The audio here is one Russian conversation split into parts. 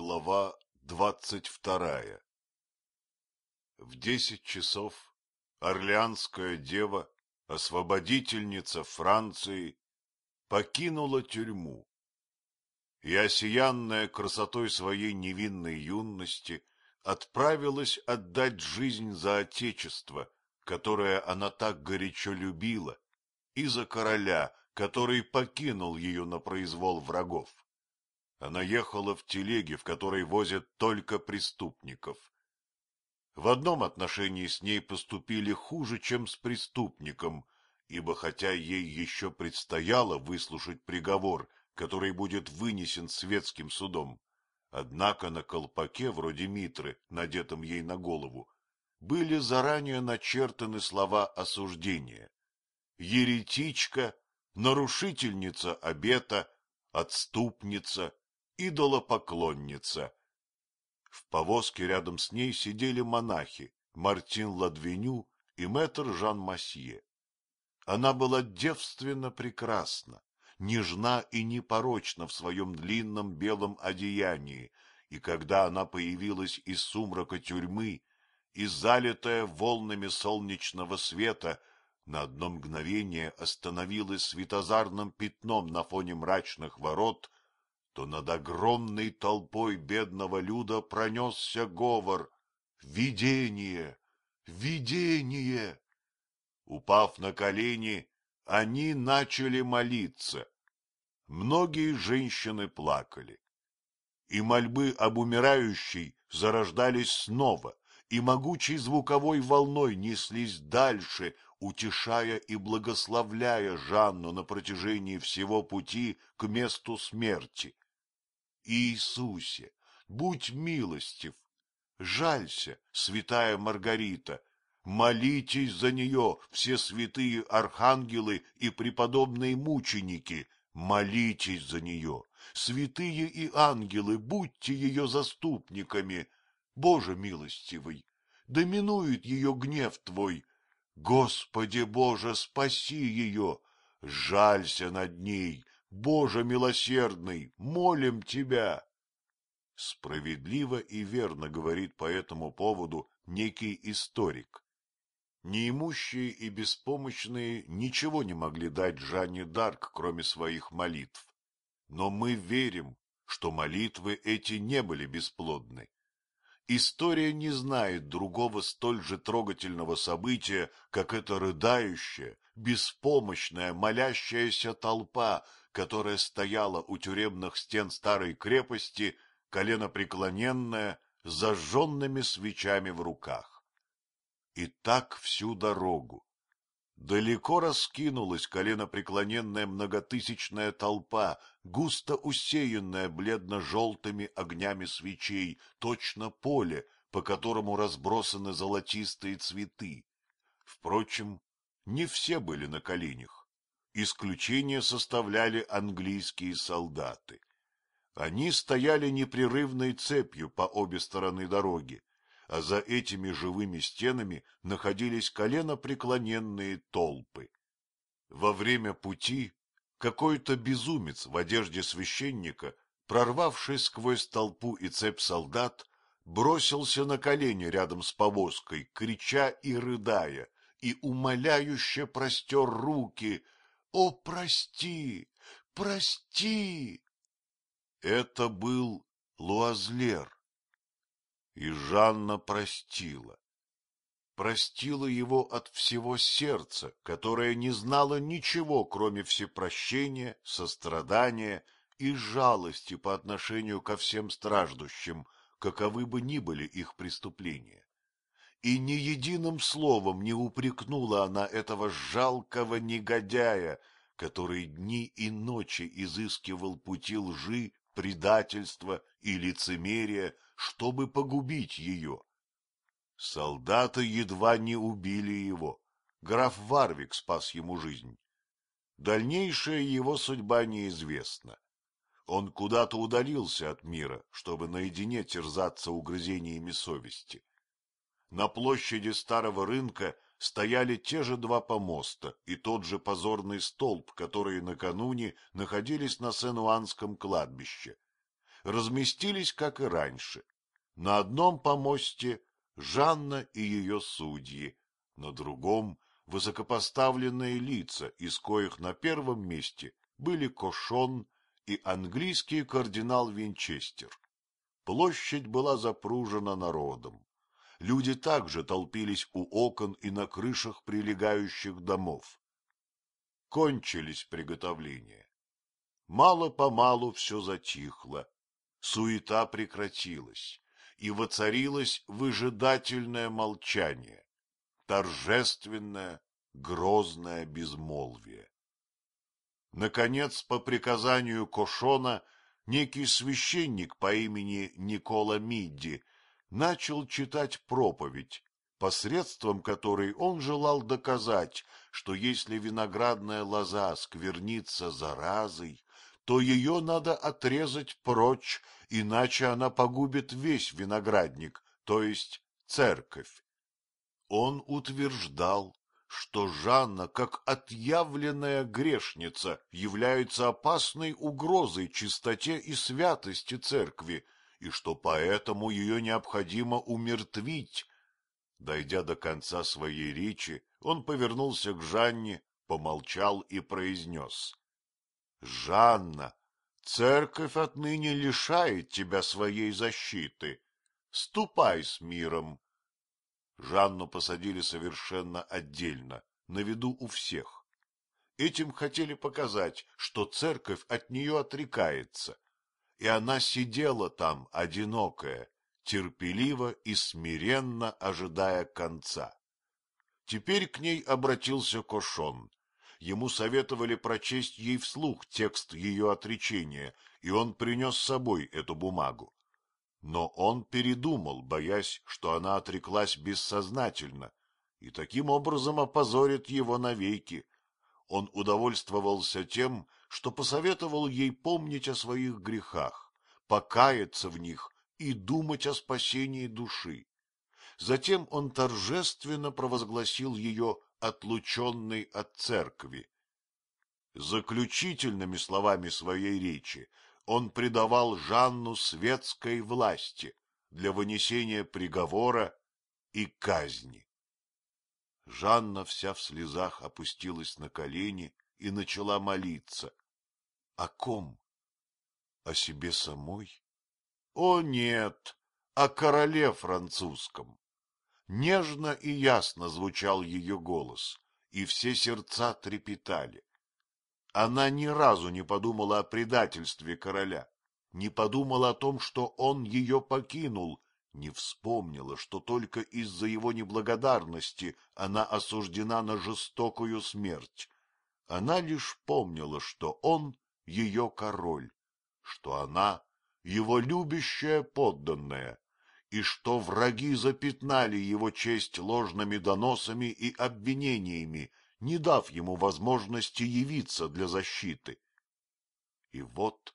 Глава двадцать вторая В десять часов Орлеанская дева, освободительница Франции, покинула тюрьму. И, осиянная красотой своей невинной юности, отправилась отдать жизнь за отечество, которое она так горячо любила, и за короля, который покинул ее на произвол врагов. Она ехала в телеге, в которой возят только преступников. В одном отношении с ней поступили хуже, чем с преступником, ибо хотя ей еще предстояло выслушать приговор, который будет вынесен светским судом, однако на колпаке, вроде митры, надетом ей на голову, были заранее начертаны слова осуждения. Еретичка, нарушительница обета, отступница, идолопоклонница. В повозке рядом с ней сидели монахи Мартин Ладвеню и мэтр Жан Масье. Она была девственно прекрасна, нежна и непорочна в своем длинном белом одеянии, и когда она появилась из сумрака тюрьмы и залитая волнами солнечного света, на одно мгновение остановилась светозарным пятном на фоне мрачных ворот, то над огромной толпой бедного люда пронесся говор «Видение! Видение!» Упав на колени, они начали молиться. Многие женщины плакали. И мольбы об умирающей зарождались снова, и могучей звуковой волной неслись дальше, утешая и благословляя Жанну на протяжении всего пути к месту смерти. Иисусе, будь милостив, жалься, святая Маргарита, молитесь за нее, все святые архангелы и преподобные мученики, молитесь за нее, святые и ангелы, будьте ее заступниками. Боже милостивый, доминует ее гнев твой. Господи Боже, спаси ее, жалься над ней, Боже милосердный, молим Тебя. Справедливо и верно говорит по этому поводу некий историк. Неимущие и беспомощные ничего не могли дать Жанне Дарк, кроме своих молитв. Но мы верим, что молитвы эти не были бесплодны. История не знает другого столь же трогательного события, как эта рыдающая, беспомощная, молящаяся толпа, которая стояла у тюремных стен старой крепости, коленопреклоненная, с зажженными свечами в руках. И так всю дорогу. Далеко раскинулась коленопреклоненная многотысячная толпа, густо усеянная бледно-желтыми огнями свечей, точно поле, по которому разбросаны золотистые цветы. Впрочем, не все были на коленях. Исключение составляли английские солдаты. Они стояли непрерывной цепью по обе стороны дороги, а за этими живыми стенами находились коленопреклоненные толпы. Во время пути какой-то безумец в одежде священника, прорвавший сквозь толпу и цепь солдат, бросился на колени рядом с повозкой, крича и рыдая, и умоляюще простер руки — о, прости, прости! Это был Луазлер. И Жанна простила. Простила его от всего сердца, которое не знало ничего, кроме всепрощения, сострадания и жалости по отношению ко всем страждущим, каковы бы ни были их преступления и ни единым словом не упрекнула она этого жалкого негодяя, который дни и ночи изыскивал пути лжи, предательства и лицемерия, чтобы погубить ее. Солдаты едва не убили его. Граф Варвик спас ему жизнь. Дальнейшая его судьба неизвестна. Он куда-то удалился от мира, чтобы наедине терзаться угрызениями совести. На площади старого рынка стояли те же два помоста и тот же позорный столб, которые накануне находились на Сен-Уанском кладбище. разместились, как и раньше. На одном помосте Жанна и ее судьи, на другом — высокопоставленные лица, из коих на первом месте были Кошон и английский кардинал Винчестер. Площадь была запружена народом. Люди также толпились у окон и на крышах прилегающих домов. Кончились приготовления. Мало-помалу все затихло, суета прекратилась, и воцарилось выжидательное молчание, торжественное, грозное безмолвие. Наконец, по приказанию Кошона, некий священник по имени Никола Мидди начал читать проповедь, посредством которой он желал доказать, что если виноградная лоза сквернится заразой, то ее надо отрезать прочь, иначе она погубит весь виноградник, то есть церковь. Он утверждал, что Жанна, как отъявленная грешница, является опасной угрозой чистоте и святости церкви, и что поэтому ее необходимо умертвить. Дойдя до конца своей речи, он повернулся к Жанне, помолчал и произнес. — Жанна, церковь отныне лишает тебя своей защиты. Ступай с миром. Жанну посадили совершенно отдельно, на виду у всех. Этим хотели показать, что церковь от нее отрекается, и она сидела там, одинокая, терпеливо и смиренно ожидая конца. Теперь к ней обратился Кошон. Ему советовали прочесть ей вслух текст ее отречения, и он принес с собой эту бумагу. Но он передумал, боясь, что она отреклась бессознательно, и таким образом опозорит его навеки. Он удовольствовался тем, что посоветовал ей помнить о своих грехах, покаяться в них и думать о спасении души. Затем он торжественно провозгласил ее отлученной от церкви. Заключительными словами своей речи он предавал Жанну светской власти для вынесения приговора и казни. Жанна вся в слезах опустилась на колени и начала молиться. О ком? О себе самой? О, нет, о короле французском. Нежно и ясно звучал ее голос, и все сердца трепетали. Она ни разу не подумала о предательстве короля, не подумала о том, что он ее покинул, не вспомнила, что только из-за его неблагодарности она осуждена на жестокую смерть. Она лишь помнила, что он ее король, что она его любящая подданная, и что враги запятнали его честь ложными доносами и обвинениями, не дав ему возможности явиться для защиты. И вот,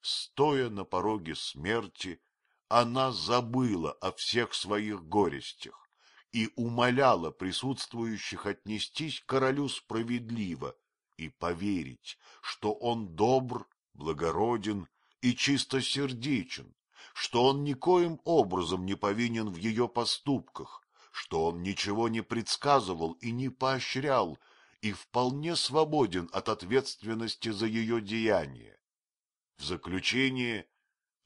стоя на пороге смерти, она забыла о всех своих горестях и умоляла присутствующих отнестись к королю справедливо и поверить, что он добр, благороден и чистосердечен, что он никоим образом не повинен в ее поступках, что он ничего не предсказывал и не поощрял, и вполне свободен от ответственности за ее деяния. В заключение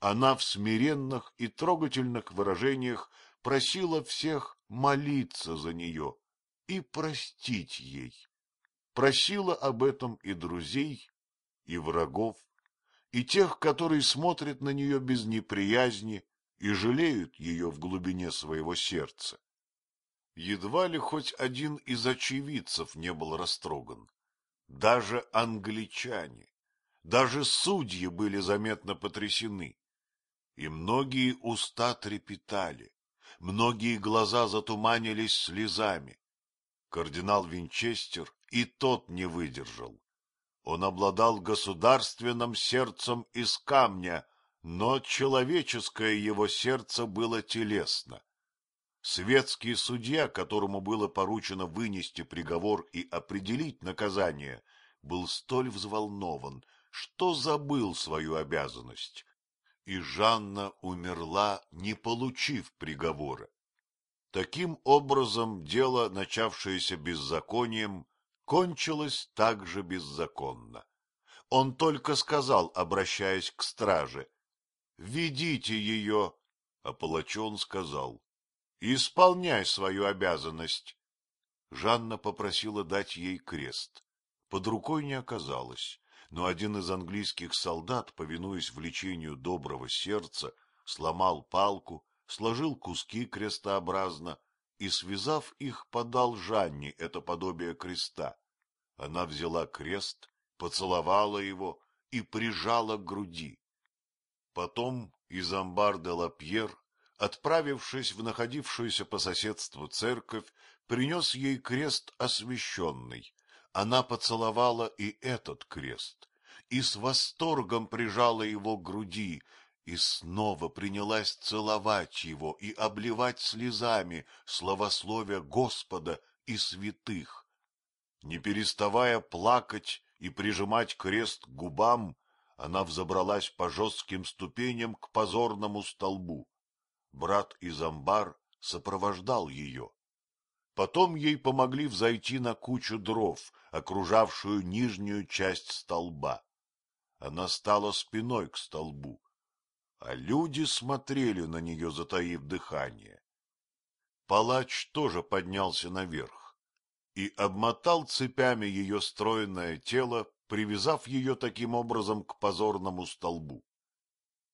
она в смиренных и трогательных выражениях просила всех молиться за нее и простить ей. Просила об этом и друзей, и врагов, и тех, которые смотрят на нее без неприязни и жалеют ее в глубине своего сердца. Едва ли хоть один из очевидцев не был растроган. Даже англичане, даже судьи были заметно потрясены. И многие уста трепетали, многие глаза затуманились слезами. Кардинал Винчестер и тот не выдержал. Он обладал государственным сердцем из камня, но человеческое его сердце было телесно. Светский судья, которому было поручено вынести приговор и определить наказание, был столь взволнован, что забыл свою обязанность. И Жанна умерла, не получив приговора. Таким образом, дело, начавшееся беззаконием, кончилось также беззаконно. Он только сказал, обращаясь к страже, «Ведите ее», а палачон сказал, «Исполняй свою обязанность». Жанна попросила дать ей крест. Под рукой не оказалось, но один из английских солдат, повинуясь влечению доброго сердца, сломал палку, сложил куски крестообразно и, связав их, подал Жанне это подобие креста. Она взяла крест, поцеловала его и прижала к груди. Потом из амбарда Лапьер, отправившись в находившуюся по соседству церковь, принес ей крест освященный. Она поцеловала и этот крест, и с восторгом прижала его к груди, и снова принялась целовать его и обливать слезами славословия Господа и святых. Не переставая плакать и прижимать крест к губам, она взобралась по жестким ступеням к позорному столбу. Брат из амбар сопровождал ее. Потом ей помогли взойти на кучу дров, окружавшую нижнюю часть столба. Она стала спиной к столбу, а люди смотрели на нее, затаив дыхание. Палач тоже поднялся наверх и обмотал цепями ее стройное тело, привязав ее таким образом к позорному столбу.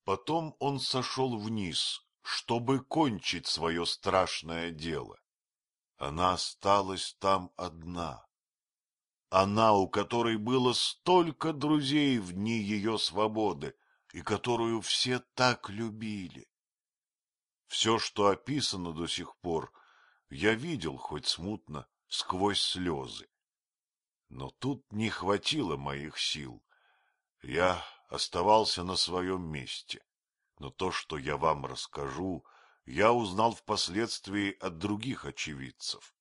Потом он сошел вниз, чтобы кончить свое страшное дело. Она осталась там одна. Она, у которой было столько друзей в дни ее свободы, и которую все так любили. Все, что описано до сих пор, я видел хоть смутно, сквозь слезы. Но тут не хватило моих сил. Я оставался на своем месте. Но то, что я вам расскажу, я узнал впоследствии от других очевидцев.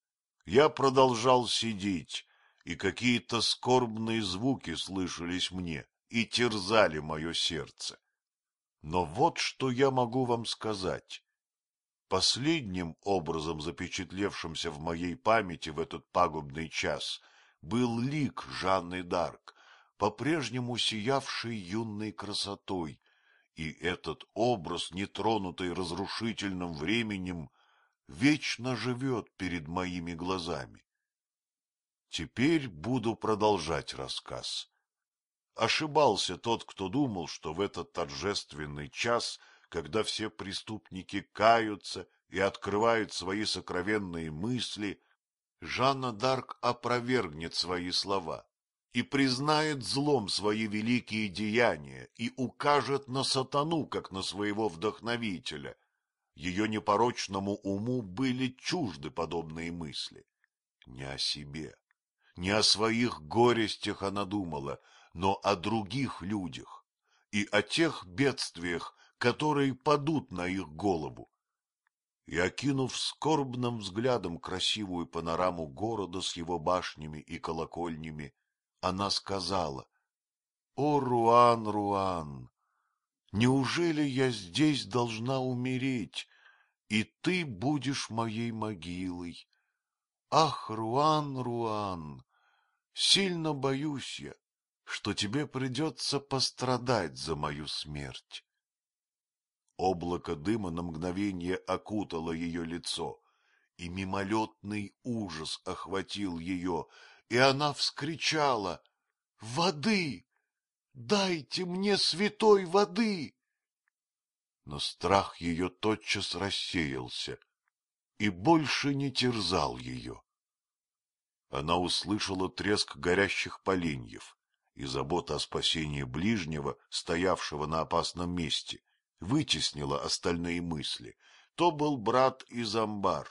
Я продолжал сидеть, и какие-то скорбные звуки слышались мне и терзали мое сердце. Но вот что я могу вам сказать. Последним образом, запечатлевшимся в моей памяти в этот пагубный час, был лик Жанны Дарк, по-прежнему сиявший юной красотой, и этот образ, нетронутый разрушительным временем, вечно живет перед моими глазами. Теперь буду продолжать рассказ. Ошибался тот, кто думал, что в этот торжественный час, когда все преступники каются и открывают свои сокровенные мысли, Жанна Дарк опровергнет свои слова и признает злом свои великие деяния и укажет на сатану, как на своего вдохновителя. Ее непорочному уму были чужды подобные мысли. Не о себе, не о своих горестях она думала, но о других людях и о тех бедствиях, которые падут на их голову. И, окинув скорбным взглядом красивую панораму города с его башнями и колокольнями, она сказала, — О, Руан, Руан, неужели я здесь должна умереть, и ты будешь моей могилой? Ах, Руан, Руан, сильно боюсь я, что тебе придется пострадать за мою смерть. Облако дыма на мгновение окутало ее лицо, и мимолетный ужас охватил ее, и она вскричала «Воды! Дайте мне святой воды!» Но страх ее тотчас рассеялся и больше не терзал ее. Она услышала треск горящих поленьев, и забота о спасении ближнего, стоявшего на опасном месте, вытеснила остальные мысли. То был брат из амбар.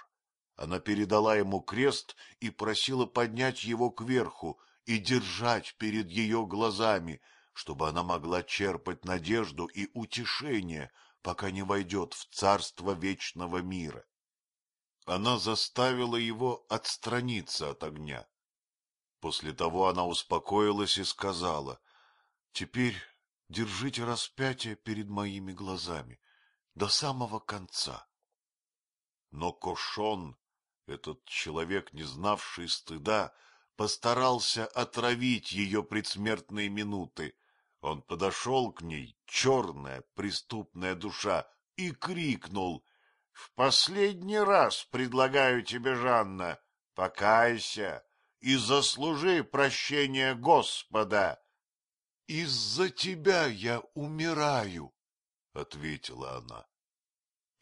Она передала ему крест и просила поднять его кверху и держать перед ее глазами, чтобы она могла черпать надежду и утешение, пока не войдет в царство вечного мира. Она заставила его отстраниться от огня После того она успокоилась и сказала, — Теперь держите распятие перед моими глазами до самого конца. Но Кошон, этот человек, не знавший стыда, постарался отравить ее предсмертные минуты. Он подошел к ней, черная преступная душа, и крикнул — В последний раз предлагаю тебе, Жанна, покайся и заслужи прощение Господа. — Из-за тебя я умираю, — ответила она.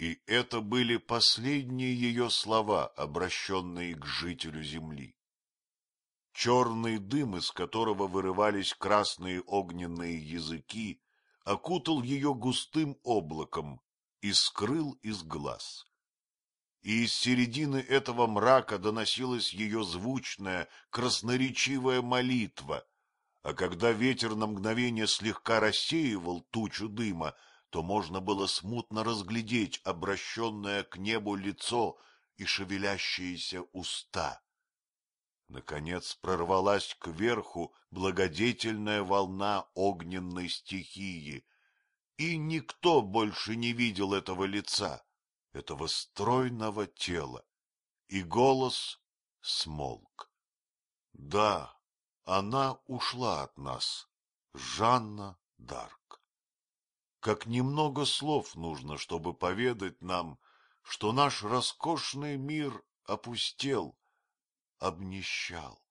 И это были последние ее слова, обращенные к жителю земли. Черный дым, из которого вырывались красные огненные языки, окутал ее густым облаком и скрыл из глаз. И из середины этого мрака доносилась ее звучная, красноречивая молитва, а когда ветер на мгновение слегка рассеивал тучу дыма, то можно было смутно разглядеть обращенное к небу лицо и шевелящиеся уста. Наконец прорвалась кверху благодетельная волна огненной стихии, и никто больше не видел этого лица, этого стройного тела, и голос смолк. Да, она ушла от нас, Жанна Дарк. Как немного слов нужно, чтобы поведать нам, что наш роскошный мир опустел, обнищал.